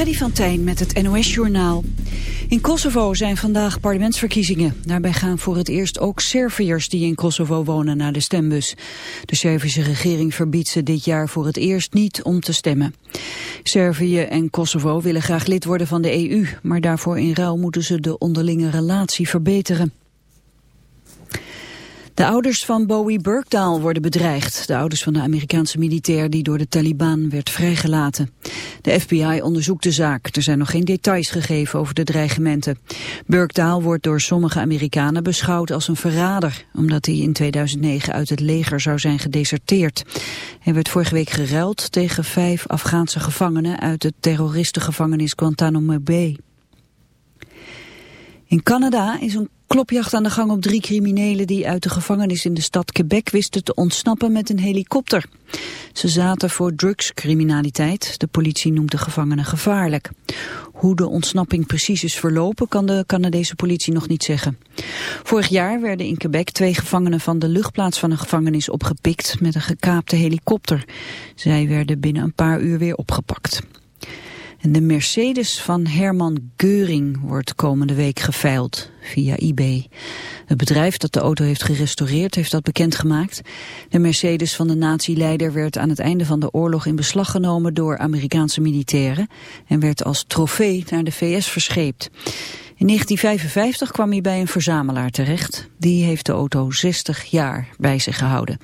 Freddy van Tijn met het NOS-journaal. In Kosovo zijn vandaag parlementsverkiezingen. Daarbij gaan voor het eerst ook Serviërs die in Kosovo wonen naar de stembus. De Servische regering verbiedt ze dit jaar voor het eerst niet om te stemmen. Servië en Kosovo willen graag lid worden van de EU... maar daarvoor in ruil moeten ze de onderlinge relatie verbeteren. De ouders van Bowie Burkdaal worden bedreigd. De ouders van de Amerikaanse militair die door de Taliban werd vrijgelaten. De FBI onderzoekt de zaak. Er zijn nog geen details gegeven over de dreigementen. Burkdaal wordt door sommige Amerikanen beschouwd als een verrader... omdat hij in 2009 uit het leger zou zijn gedeserteerd. Hij werd vorige week geruild tegen vijf Afghaanse gevangenen... uit de terroristengevangenis Guantanamo Bay. In Canada is een klopjacht aan de gang op drie criminelen die uit de gevangenis in de stad Quebec wisten te ontsnappen met een helikopter. Ze zaten voor drugscriminaliteit. De politie noemt de gevangenen gevaarlijk. Hoe de ontsnapping precies is verlopen kan de Canadese politie nog niet zeggen. Vorig jaar werden in Quebec twee gevangenen van de luchtplaats van een gevangenis opgepikt met een gekaapte helikopter. Zij werden binnen een paar uur weer opgepakt. De Mercedes van Herman Geuring wordt komende week geveild via eBay. Het bedrijf dat de auto heeft gerestaureerd heeft dat bekendgemaakt. De Mercedes van de nazi-leider werd aan het einde van de oorlog in beslag genomen door Amerikaanse militairen en werd als trofee naar de VS verscheept. In 1955 kwam hij bij een verzamelaar terecht. Die heeft de auto 60 jaar bij zich gehouden.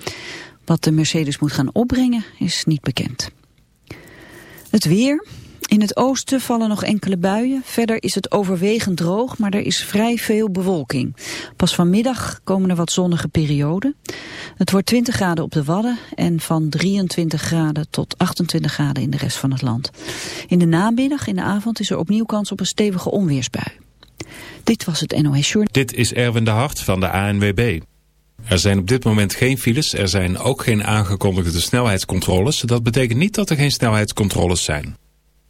Wat de Mercedes moet gaan opbrengen is niet bekend. Het weer, in het oosten vallen nog enkele buien. Verder is het overwegend droog, maar er is vrij veel bewolking. Pas vanmiddag komen er wat zonnige perioden. Het wordt 20 graden op de Wadden en van 23 graden tot 28 graden in de rest van het land. In de namiddag, in de avond, is er opnieuw kans op een stevige onweersbui. Dit was het NOS Journal. Dit is Erwin de Hart van de ANWB. Er zijn op dit moment geen files, er zijn ook geen aangekondigde snelheidscontroles. Dat betekent niet dat er geen snelheidscontroles zijn.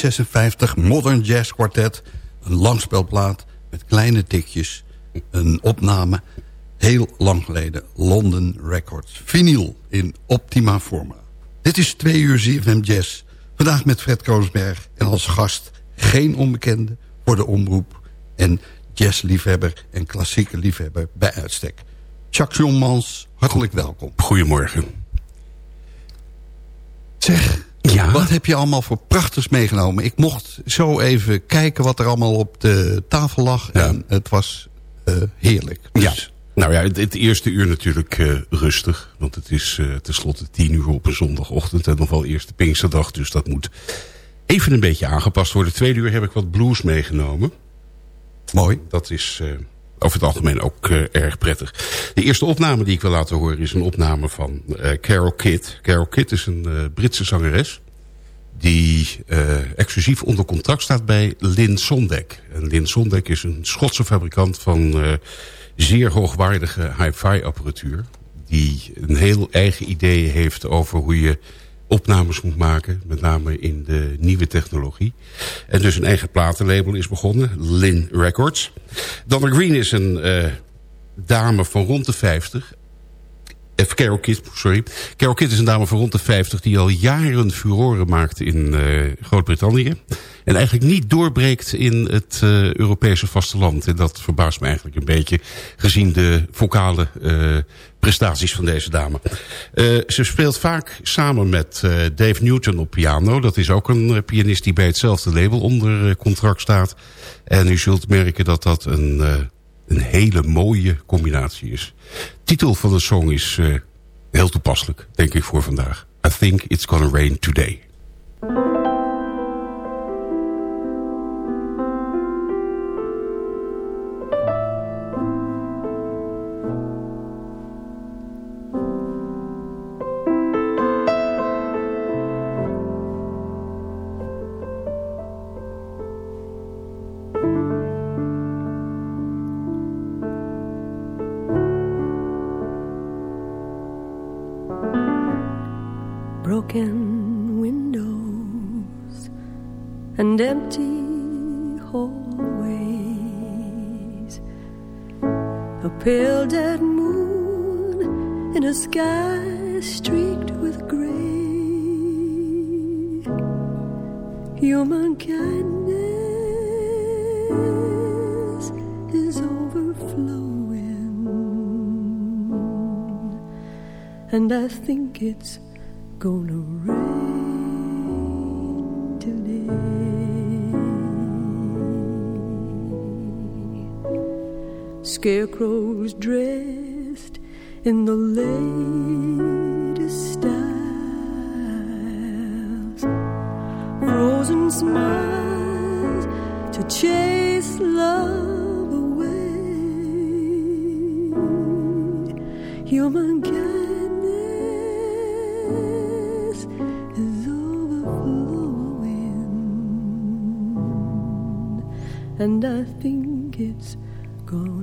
1956, Modern Jazz Quartet. Een langspelplaat met kleine tikjes. Een opname, heel lang geleden. London Records. Vinyl in optima forma. Dit is twee uur ZFM Jazz. Vandaag met Fred Koosberg. En als gast geen onbekende voor de omroep. En jazzliefhebber en klassieke liefhebber bij uitstek. Chuck Jommans, hartelijk welkom. Goedemorgen. Zeg, ja. wat heb je allemaal voor prachtigs meegenomen? Ik mocht zo even kijken wat er allemaal op de tafel lag. En het was uh, heerlijk. Dus... Ja. Nou ja, het, eerste uur natuurlijk uh, rustig. Want het is uh, tenslotte tien uur op een zondagochtend. En nog wel eerste Pinksterdag. Dus dat moet even een beetje aangepast worden. Tweede uur heb ik wat blues meegenomen. Mooi. Dat is over het algemeen ook uh, erg prettig. De eerste opname die ik wil laten horen is een opname van uh, Carol Kidd. Carol Kidd is een uh, Britse zangeres die exclusief onder contract staat bij Lin Sondek. En Lin Sondek is een Schotse fabrikant van zeer hoogwaardige hi-fi apparatuur. Die een heel eigen idee heeft over hoe je opnames moet maken. Met name in de nieuwe technologie. En dus een eigen platenlabel is begonnen. Lin Records. Donna Green is een uh, dame van rond de 50. Eh, Carol Kidd, sorry. Carol Kidd is een dame van rond de 50 die al jaren furoren maakte in uh, Groot-Brittannië. En eigenlijk niet doorbreekt in het uh, Europese vasteland. En dat verbaast me eigenlijk een beetje gezien de vocale uh, prestaties van deze dame. Ze speelt vaak samen met Dave Newton op piano. Dat is ook een pianist die bij hetzelfde label onder contract staat. En u zult merken dat dat een, een hele mooie combinatie is. Titel van de song is heel toepasselijk, denk ik, voor vandaag. I think it's gonna rain today. It's gonna rain today. Scarecrows dressed in the latest styles, frozen smiles to chase love away. Humankind and I think it's gonna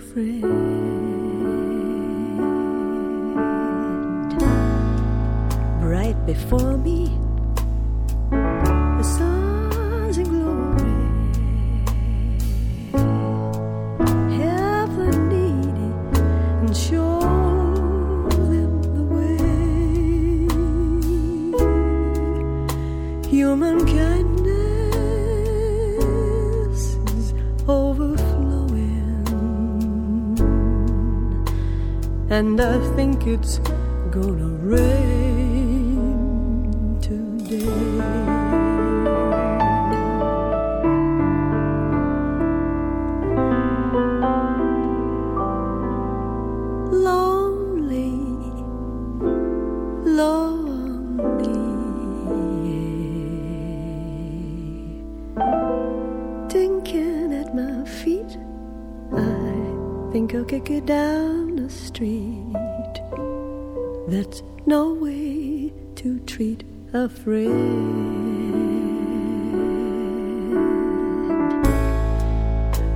to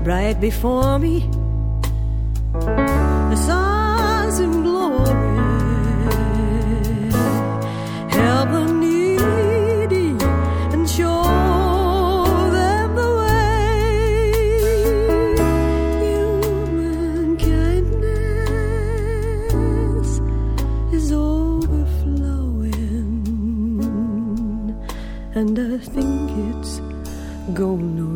Right before me, the sun's in glory. Help the needy and show them the way. Human kindness is overflowing, and I think it's gonna rain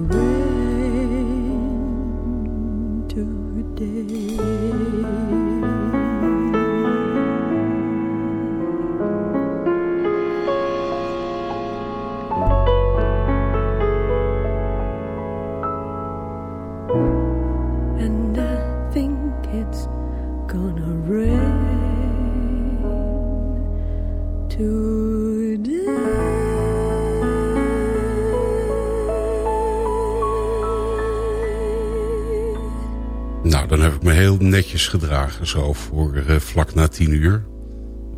gedragen zo voor eh, vlak na tien uur.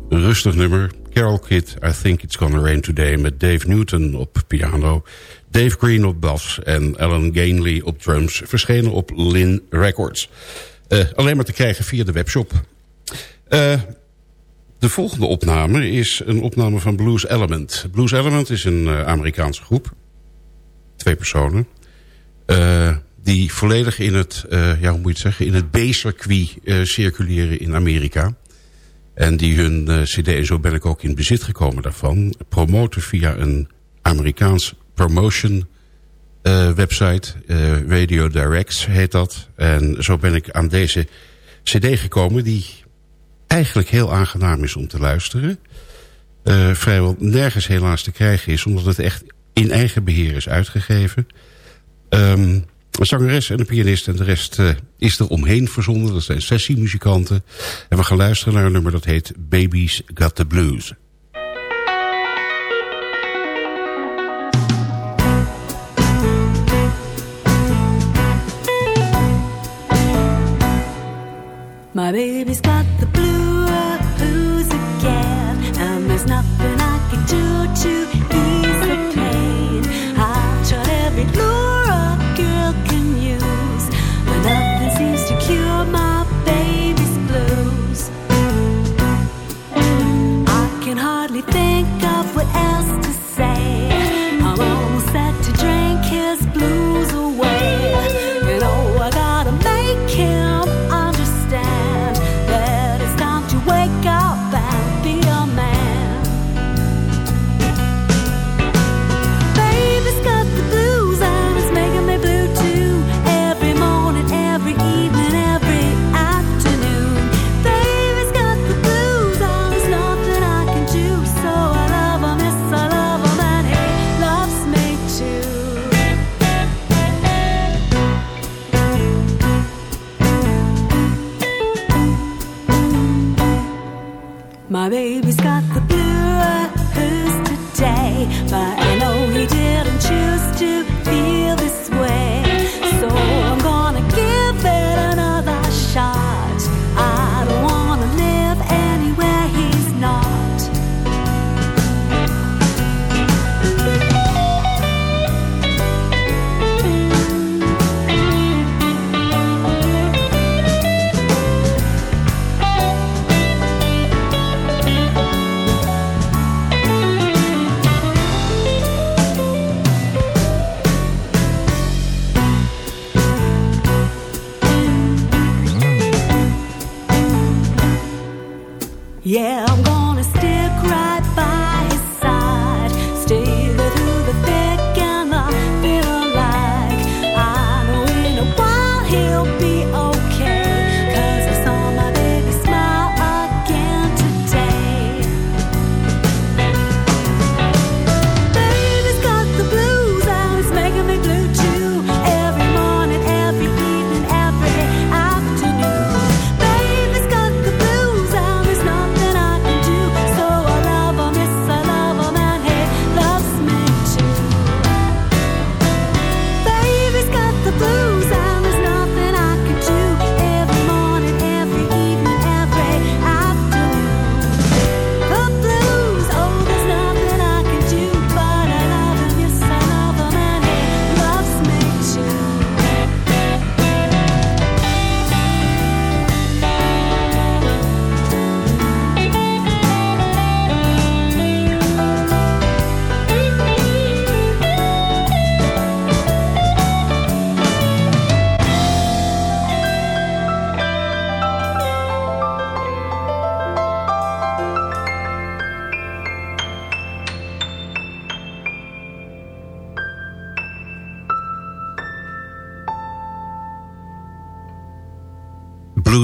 Een rustig nummer. Carol Kidd, I Think It's Gonna Rain Today... met Dave Newton op piano, Dave Green op bas... en Alan Gainley op drums, verschenen op Lin Records. Eh, alleen maar te krijgen via de webshop. Eh, de volgende opname is een opname van Blues Element. Blues Element is een Amerikaanse groep. Twee personen. Eh, die volledig in het, eh, ja, hoe moet je het zeggen... in het B-circuit eh, circuleren in Amerika. En die hun eh, cd, en zo ben ik ook in bezit gekomen daarvan... promoten via een Amerikaans promotion website. Radio Directs heet dat. En zo ben ik aan deze cd gekomen... die eigenlijk heel aangenaam is om te luisteren. Vrijwel nergens helaas te krijgen is... omdat het echt in eigen beheer is uitgegeven. Ehm, een zangeres en een pianist en de rest eh, is er omheen verzonden. Dat zijn sessiemuzikanten. En we gaan luisteren naar een nummer dat heet Baby's Got the Blues.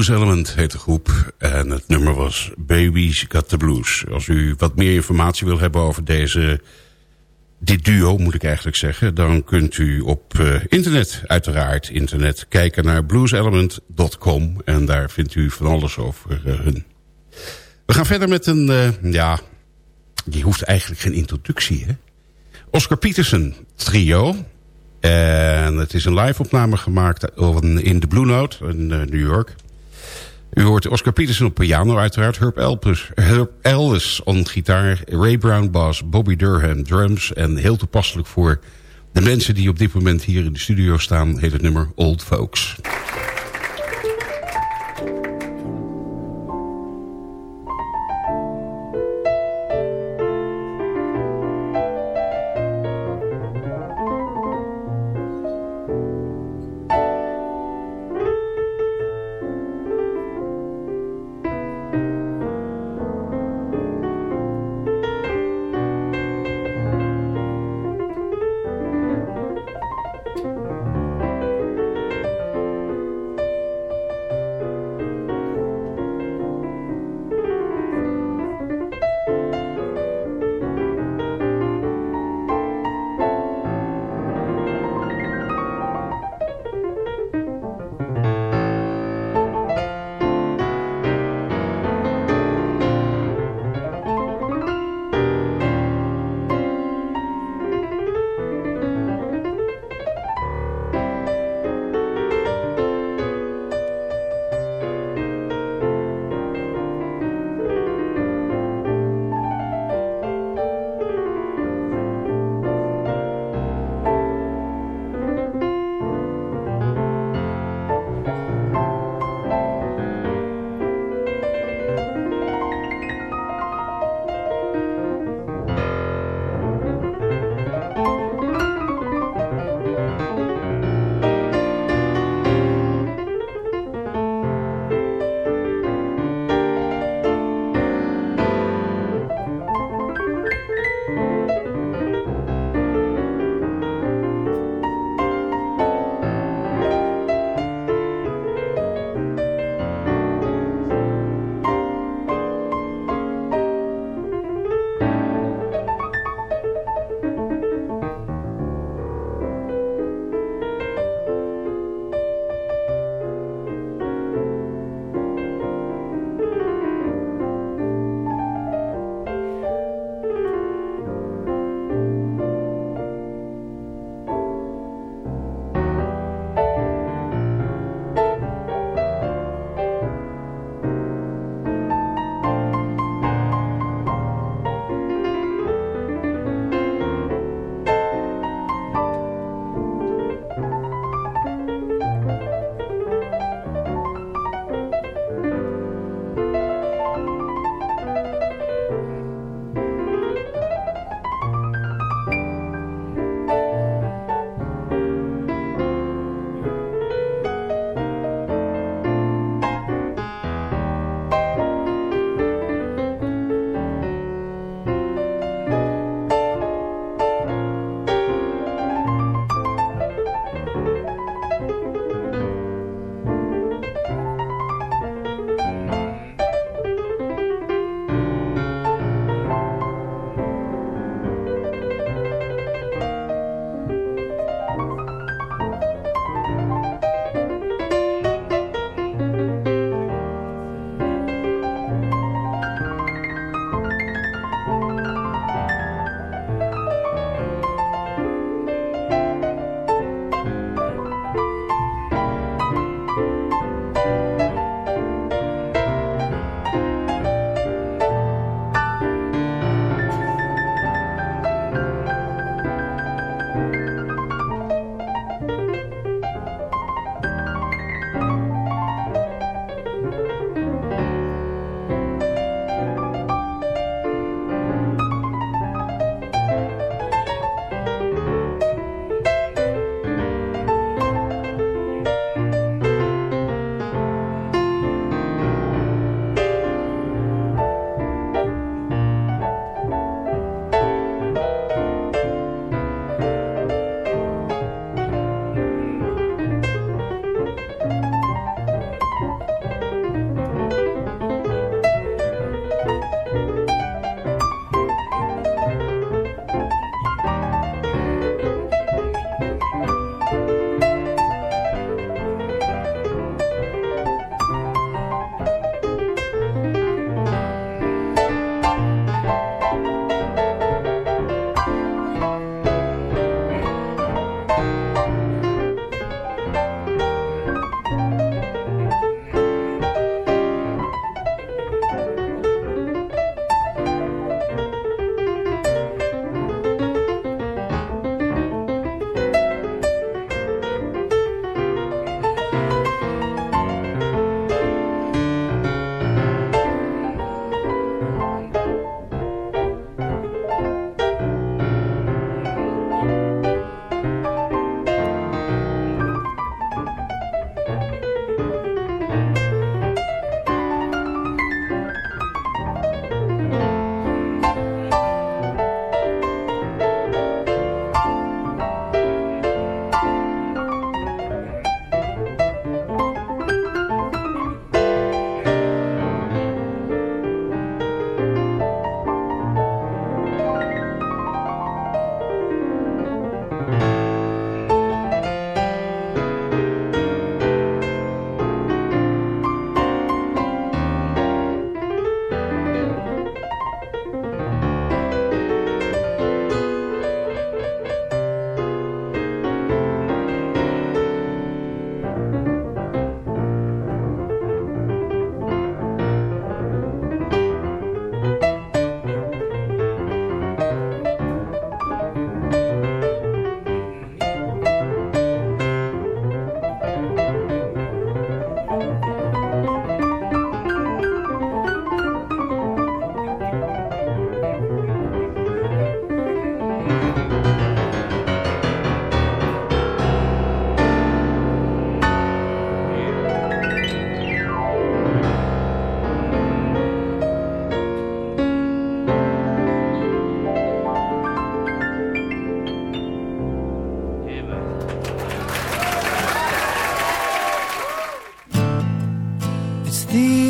Blues Element heet de groep. En het nummer was Baby's Got the Blues. Als u wat meer informatie wil hebben over deze, dit duo, moet ik eigenlijk zeggen... dan kunt u op uh, internet, uiteraard internet, kijken naar blueselement.com. En daar vindt u van alles over uh, hun. We gaan verder met een, uh, ja, die hoeft eigenlijk geen introductie, hè? Oscar Peterson trio. En het is een live opname gemaakt in de Blue Note in New York. U hoort Oscar Peterson op piano uiteraard. Herb, Herb Ellis on gitaar. Ray Brown bass. Bobby Durham drums. En heel toepasselijk voor de mensen die op dit moment hier in de studio staan... heet het nummer Old Folks.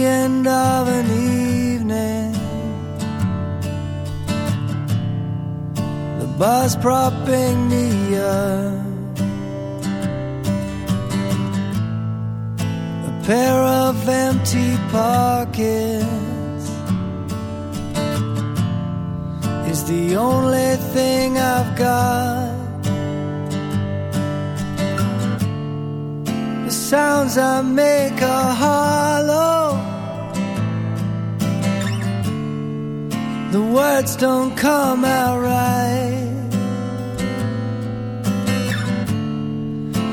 End of an evening. The bus propping me up. A pair of empty pockets is the only thing I've got. The sounds I make are hollow. The words don't come out right.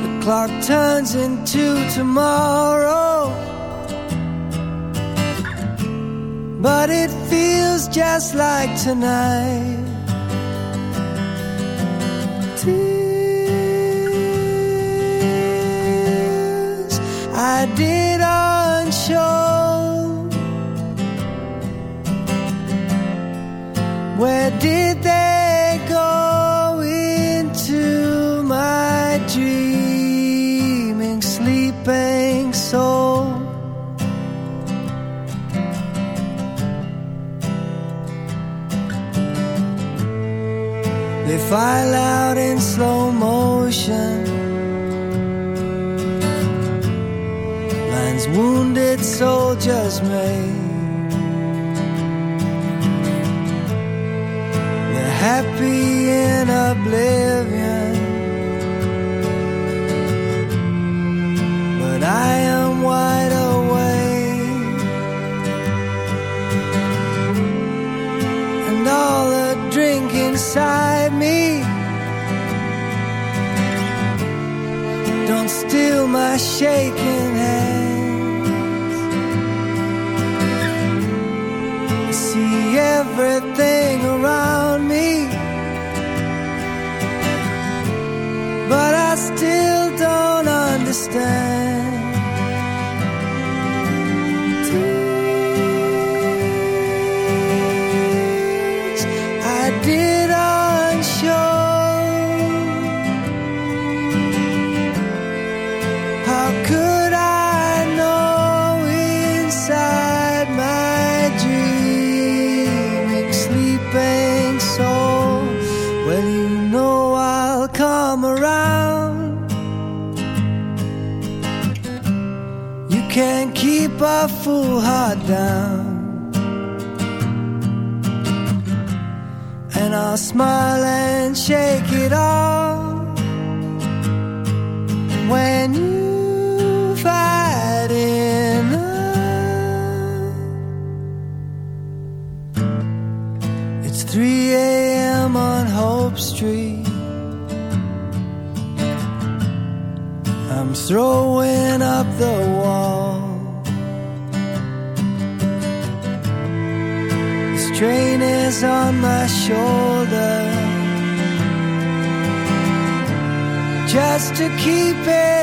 The clock turns into tomorrow. But it feels just like tonight. Tears I did on Where did they go into my dreaming, sleeping soul? They file out in slow motion. Lines wounded soldiers made. Happy in oblivion. But I am wide awake. And all the drink inside me Don't steal my shaking hands day a fool heart down. and I'll smile and shake it off when you've had enough. It's 3 a.m. on Hope Street. I'm throwing up the wall. This train is on my shoulder. Just to keep it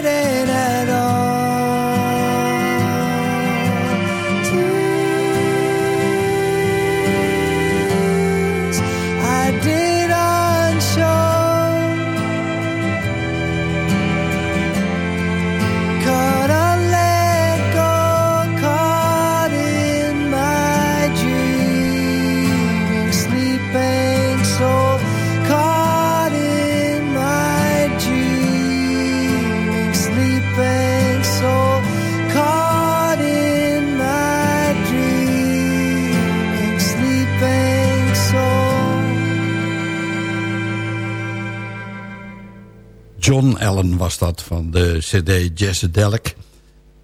Allen was dat van de cd Jazzadelic.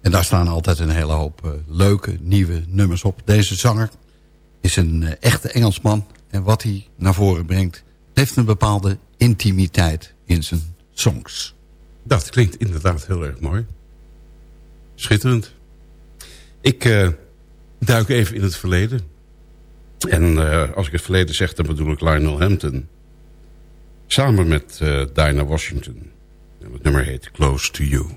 En daar staan altijd een hele hoop eh, leuke, nieuwe nummers op. Deze zanger is een eh, echte Engelsman. En wat hij naar voren brengt... heeft een bepaalde intimiteit in zijn songs. Dat klinkt inderdaad heel erg mooi. Schitterend. Ik eh, duik even in het verleden. En als ik het verleden zeg, dan bedoel ik Lionel Hampton. Samen met Dinah Washington. Nummer heet Close to You.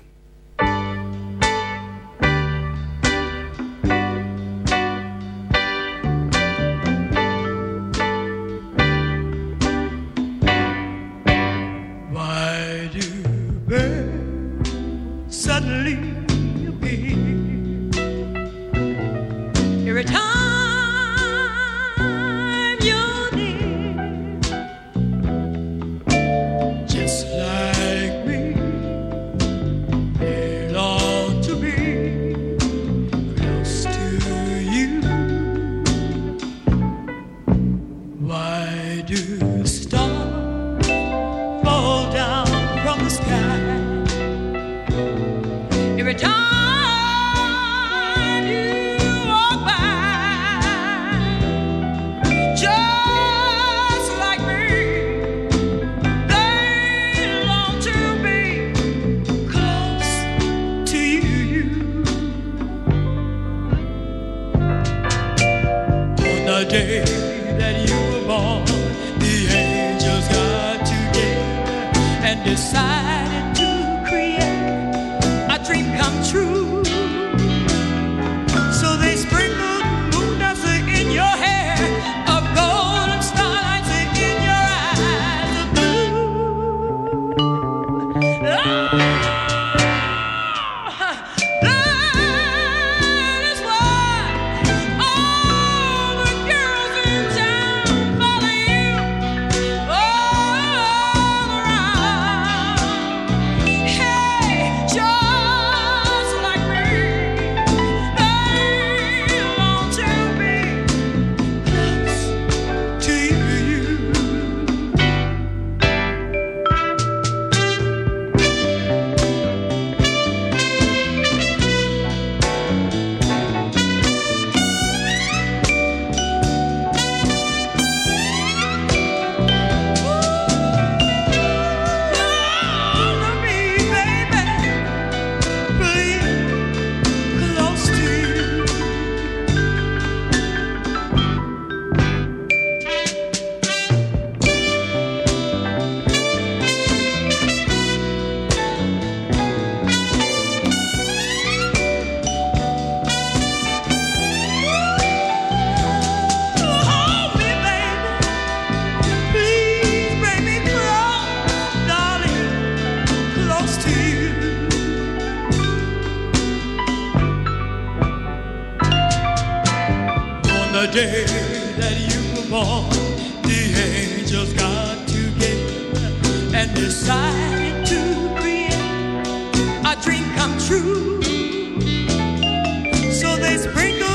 the day that you were born, the angels got together and decided to create a dream come true. So they sprinkled.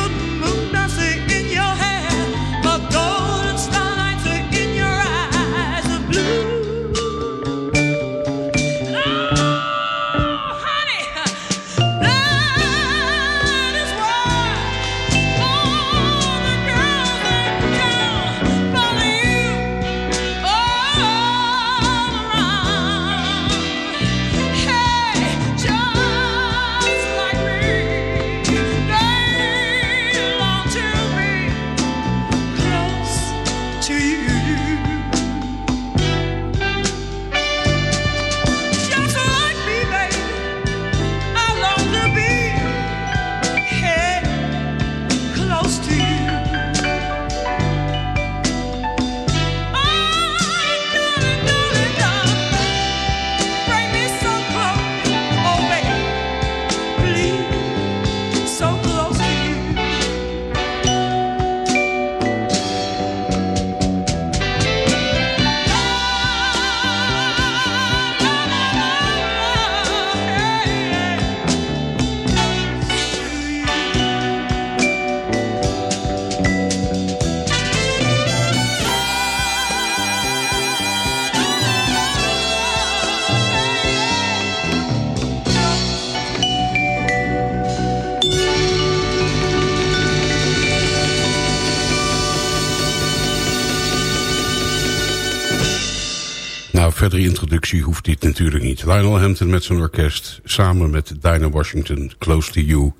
introductie hoeft dit natuurlijk niet. Lionel Hampton met zijn orkest, samen met Dinah Washington, Close to You.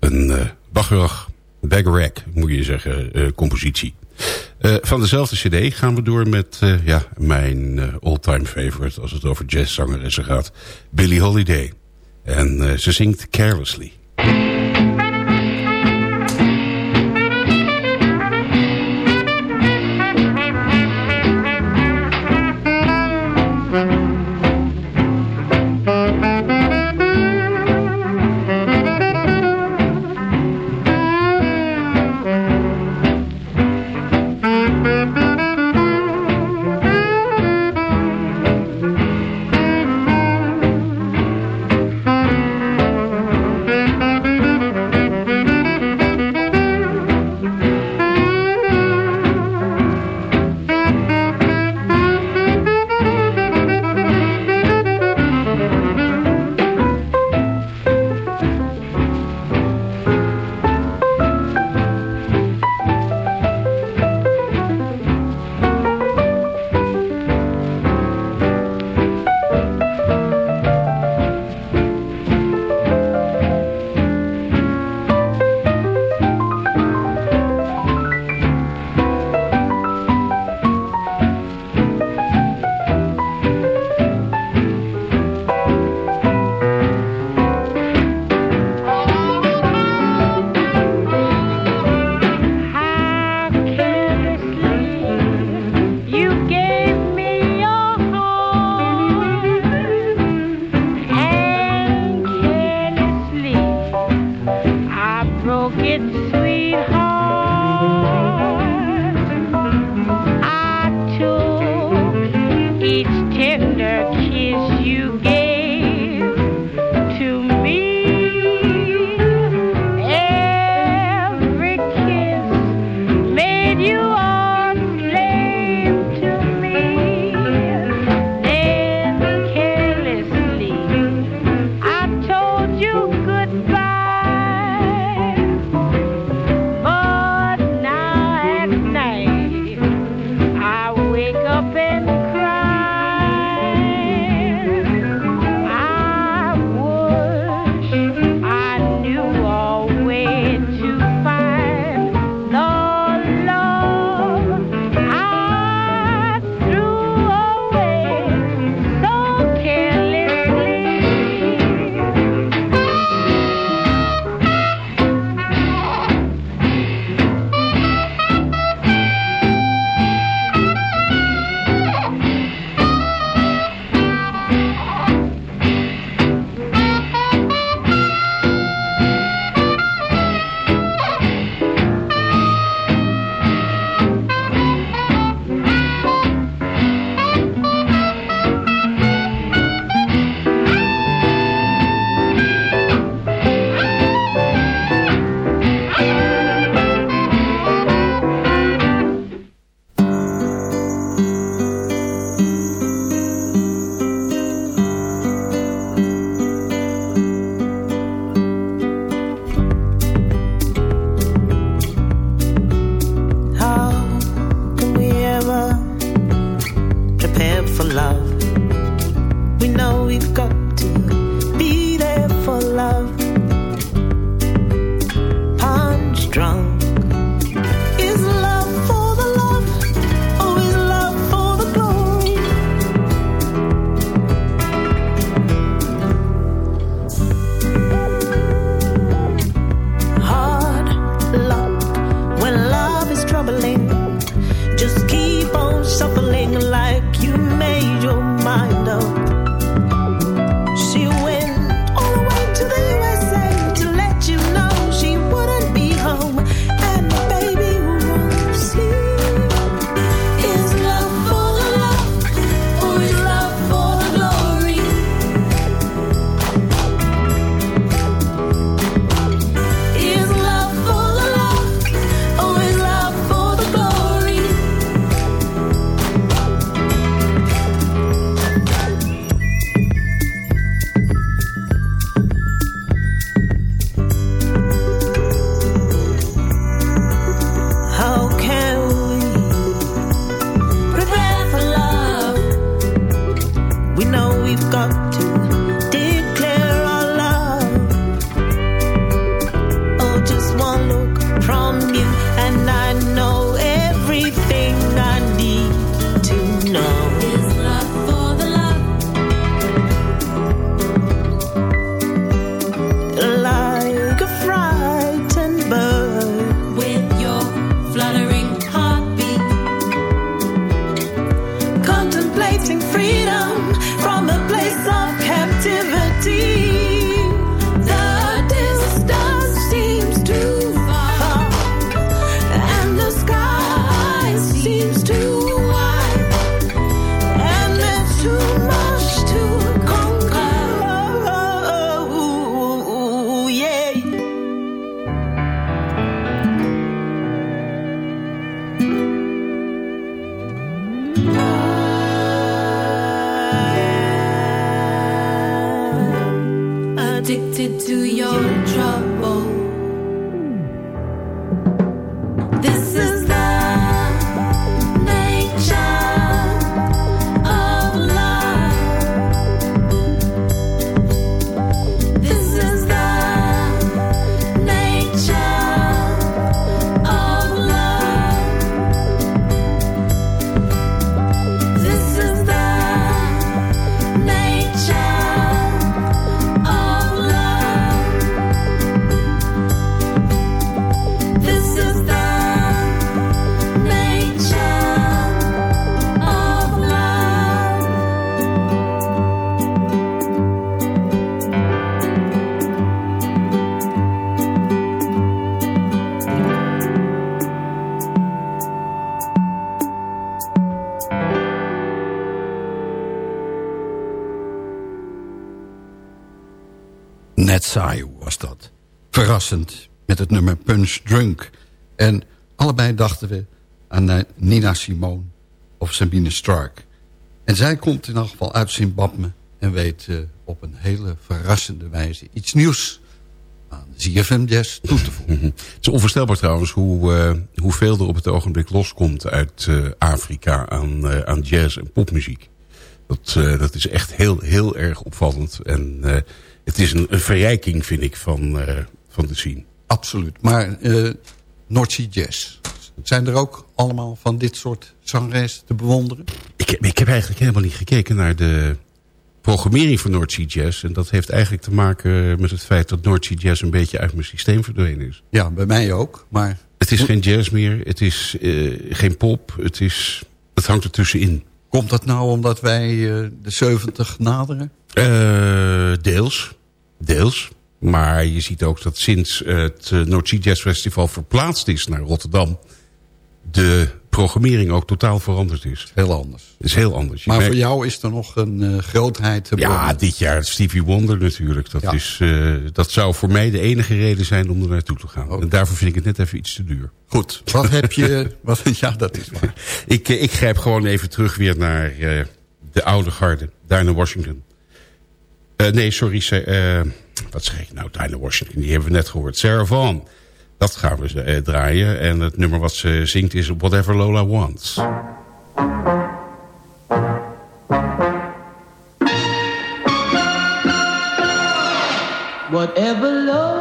Een eh, uh, baggerig, bagrack moet je zeggen, eh, compositie. Eh, van dezelfde cd gaan we door met ja, mijn all-time favorite... als het over jazzzangeressen gaat, Billie Holiday. En ze zingt Carelessly. Met het nummer Punch Drunk. En allebei dachten we aan eh, Nina Simone of Sabine Stark. En zij komt in elk geval uit Zimbabwe en weet eh, op een hele verrassende wijze iets nieuws aan ZFM Jazz toe te voegen. Het is onvoorstelbaar trouwens hoe, eh, hoeveel er op het ogenblik loskomt uit Afrika aan, aan jazz en popmuziek. Dat, dat is echt heel, heel erg opvallend. En het is een, een verrijking, vind ik, van, van. Absoluut. Maar eh North Jazz. Zijn er ook allemaal van dit soort zangeres te bewonderen? Ik heb, ik heb eigenlijk helemaal niet gekeken naar de programmering van North Sea Jazz. En dat heeft eigenlijk te maken met het feit dat North Sea Jazz een beetje uit mijn systeem verdwenen is. Ja, bij mij ook. Maar Het is geen jazz meer, het is eh, geen pop, het, is, het hangt er tussenin. komt dat nou omdat wij eh, de 70 naderen? Deels, deels. Maar je ziet ook dat sinds het uh, North Sea Jazz Festival verplaatst is naar Rotterdam... de programmering ook totaal veranderd is. Heel anders. Is heel anders. Je Maar merkt- voor jou is er nog een eh, grootheid te Ja, dit jaar Stevie Wonder natuurlijk. Dat, Ja. is, eh, dat zou voor mij de enige reden zijn om er naartoe te gaan. En daarvoor vind ik het net even iets te duur. Goed, wat heb je... Wat, ja, dat is waar. Ik, eh, ik grijp gewoon even terug weer naar eh, de oude garde. Dinah Washington. Eh, nee, sorry. Wat zeg ik nou? Dinah Washington, die hebben we net gehoord. Sarah Vaughan. Dat gaan we eh, draaien. En het nummer wat ze zingt is Whatever Lola Wants. Whatever Lola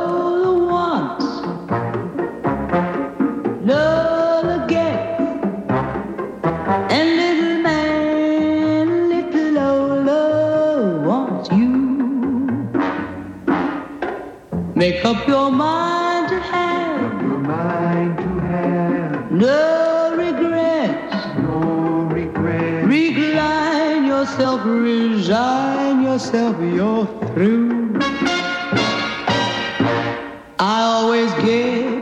Make up your mind to have, your mind to have. No regrets, no regrets. Recline yourself, resign yourself, you're through. I always get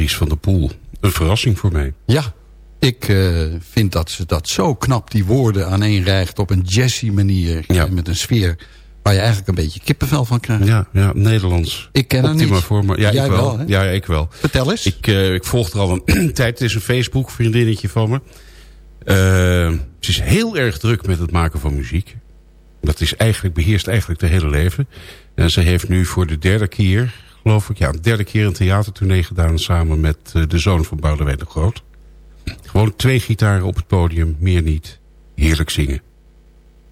Beatrice van der Poel. Een verrassing voor mij. Ja, ik eh, vind dat ze dat zo knap die woorden aaneenrijgt op een jazzy manier. Ja. Met een sfeer waar je eigenlijk een beetje kippenvel van krijgt. Ja, ja Nederlands. Ik ken haar niet. Forma. Ja, Jij ik wel. wel, hè? ja, ja, ik wel. Vertel eens. Ik, eh, ik volg er al een tijd. Het is een Facebook vriendinnetje van me. Eh, ze is heel erg druk met het maken van muziek. Dat is eigenlijk, beheerst eigenlijk de hele leven. En ze heeft nu voor de derde keer, geloof ik... ja, de derde keer een theatertournee gedaan... samen met eh, de zoon van Boudewijn de Groot. Gewoon twee gitaren op het podium, meer niet. Heerlijk zingen.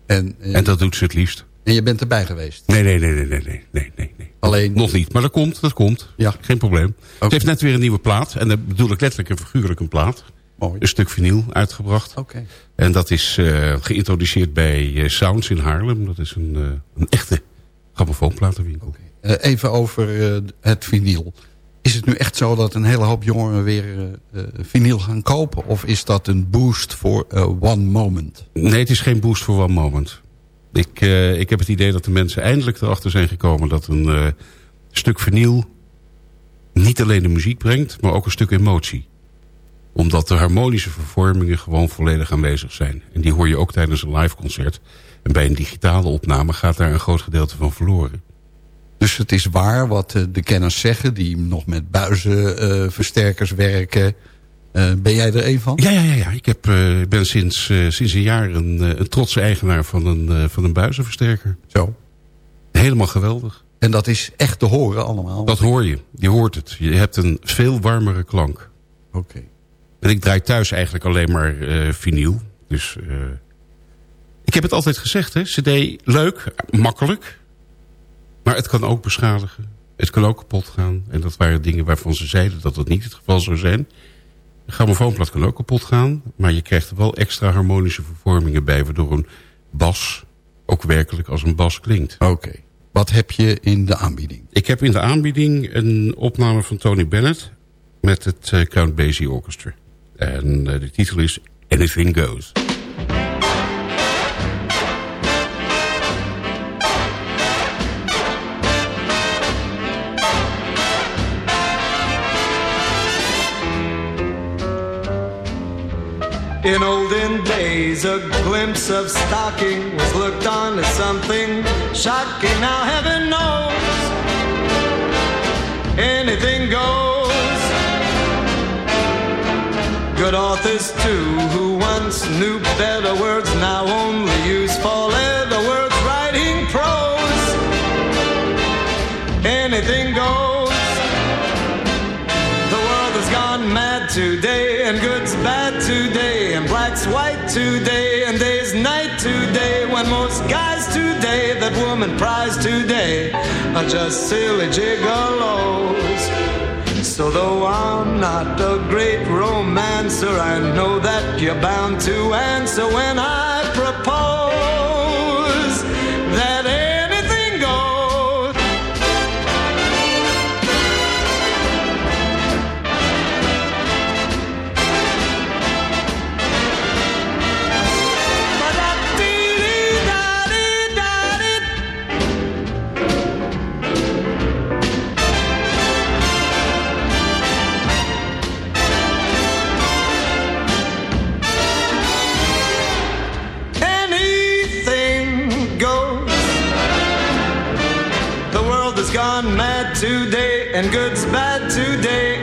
En, eh, En dat doet ze het liefst. en je bent erbij geweest. Nee, nee, nee, nee, nee, nee, nee, nee. Alleen, Nog niet, maar dat komt, dat komt. Ja. Geen probleem. Oké. Ze heeft net weer een nieuwe plaat. En dan bedoel ik letterlijk en figuurlijk een plaat. mooi. Een stuk vinyl uitgebracht. Oké. En dat is eh, geïntroduceerd bij Sounds in Haarlem. Dat is een, eh, een echte grammofoonplatenwinkel. Even over eh, het vinyl. Is het nu echt zo dat een hele hoop jongeren weer eh, eh, vinyl gaan kopen? Of is dat een boost voor eh, one moment? Nee, het is geen boost voor one moment. Ik, eh, ik heb het idee dat de mensen eindelijk erachter zijn gekomen... dat een eh, stuk vinyl niet alleen de muziek brengt... maar ook een stuk emotie. Omdat de harmonische vervormingen gewoon volledig aanwezig zijn. En die hoor je ook tijdens een live concert. En bij een digitale opname gaat daar een groot gedeelte van verloren. Dus het is waar wat eh, de kenners zeggen... die nog met buizenversterkers werken. Eh, ben jij er een van? Ja, ja, ja. ja. Ik heb, eh, ik ben sinds, eh, sinds een jaar een, eh, een trotse eigenaar van een, eh, van een buizenversterker. Zo. Helemaal geweldig. En dat is echt te horen allemaal? Dat hoor je. Je hoort het. Je hebt een veel warmere klank. Oké. En ik draai thuis eigenlijk alleen maar eh vinyl. Dus eh, ik heb het altijd gezegd, hè. CD, leuk, makkelijk. Maar het kan ook beschadigen. Het kan ook kapot gaan. En dat waren dingen waarvan ze zeiden dat dat niet het geval zou zijn. Een grammofoonplaat kan ook kapot gaan. Maar je krijgt er wel extra harmonische vervormingen bij. Waardoor een bas ook werkelijk als een bas klinkt. Oké. Wat heb je in de aanbieding? Ik heb in de aanbieding een opname van Tony Bennett... met het eh, Count Basie Orchestra. En eh, de titel is Anything Goes. In olden days, a glimpse of stocking was looked on as something shocking. Now, heaven knows, anything goes. Good authors, too, who once knew better words, now only use for leather words, writing prose. Anything goes. today, and good's bad today, and black's white today, and day's night today. When most guys today that woman prize today are just silly gigolos. So though I'm not a great romancer, I know that you're bound to answer when I propose.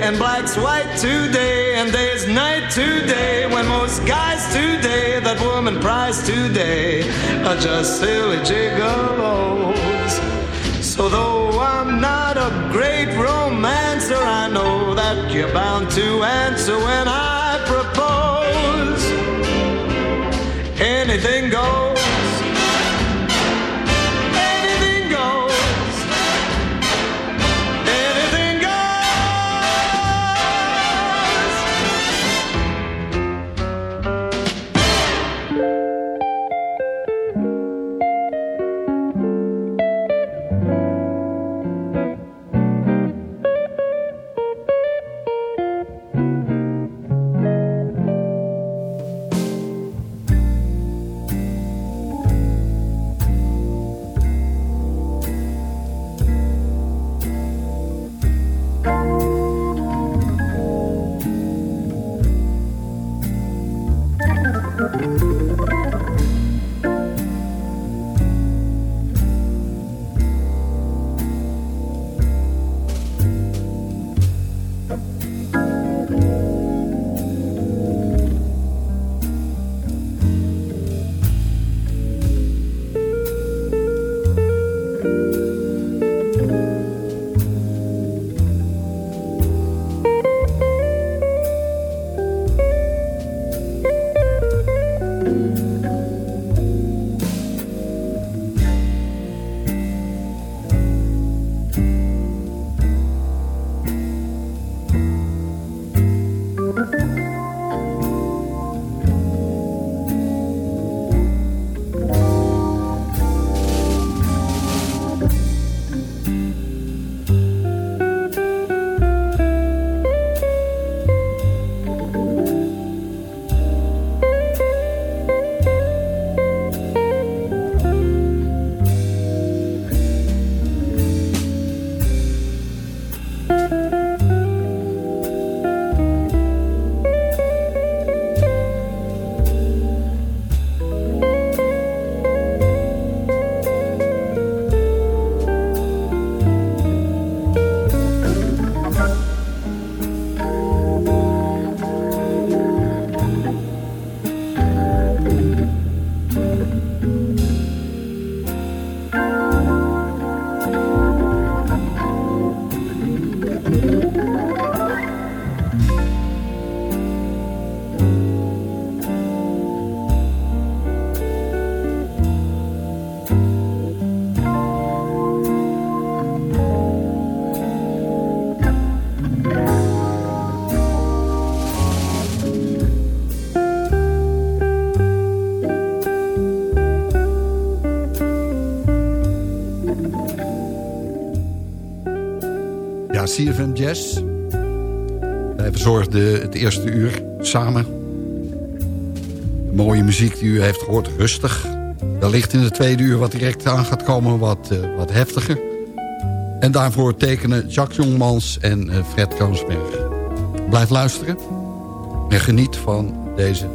And black's white today, and day's night today. When most guys today that woman prize today are just silly gigolos. So though I'm not a great romancer, I know that you're bound to answer when I propose. Anything goes. CFM Jazz. Wij verzorgden het eerste uur samen. De mooie muziek die u heeft gehoord, rustig. Wellicht in het tweede uur wat direct aan gaat komen wat, eh, wat heftiger. En daarvoor tekenen Jacques Jongmans en eh, Fred Koonsberg. Blijf luisteren en geniet van deze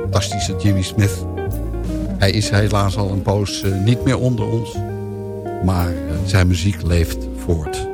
fantastische Jimmy Smith. Hij is helaas al een poos eh, niet meer onder ons. Maar zijn muziek leeft voort.